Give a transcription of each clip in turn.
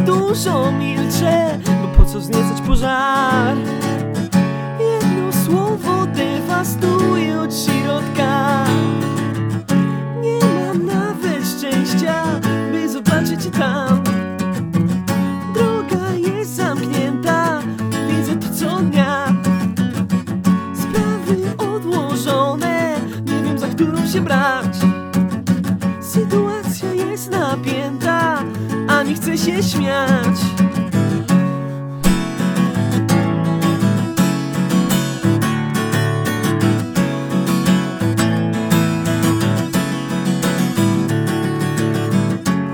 dużo milczę Bo po co wzniecać pożar? Jedno słowo dewastuje od środka. Nie mam nawet szczęścia, by zobaczyć tam. Droga jest zamknięta, widzę to co dnia. Sprawy odłożone, nie wiem za którą się brać. Sytuacja jest napięta, nie chcę się śmiać.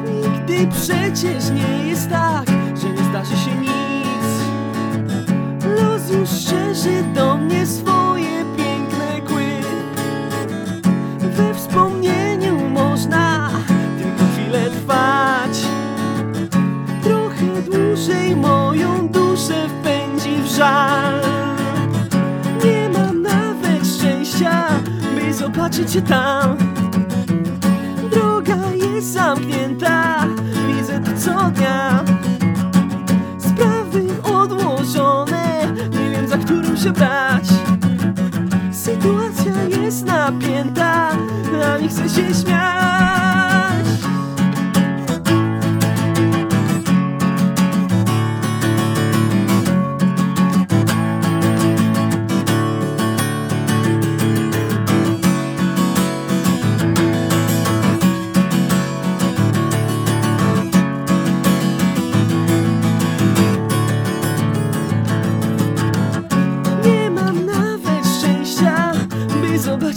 Nigdy przecież nie jest tak, że nie zdarzy się nic. Los już szczerzy do mnie swoje by zobaczyć cię tam. Droga jest zamknięta, widzę to co dnia. Sprawy odłożone, nie wiem za którym się brać. Sytuacja jest napięta, a nie chcę się śmiać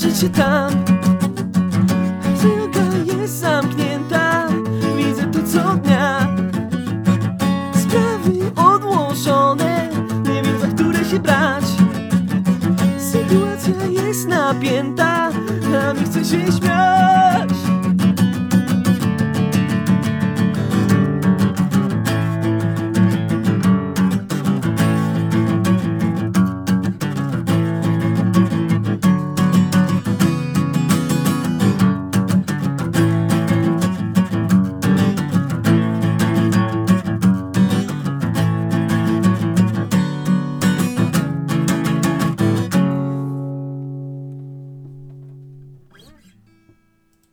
zobaczyć się tam. Droga jest zamknięta, widzę to co dnia. Sprawy odłożone, nie wiem za które się brać. Sytuacja jest napięta, a nie chcę się śmiać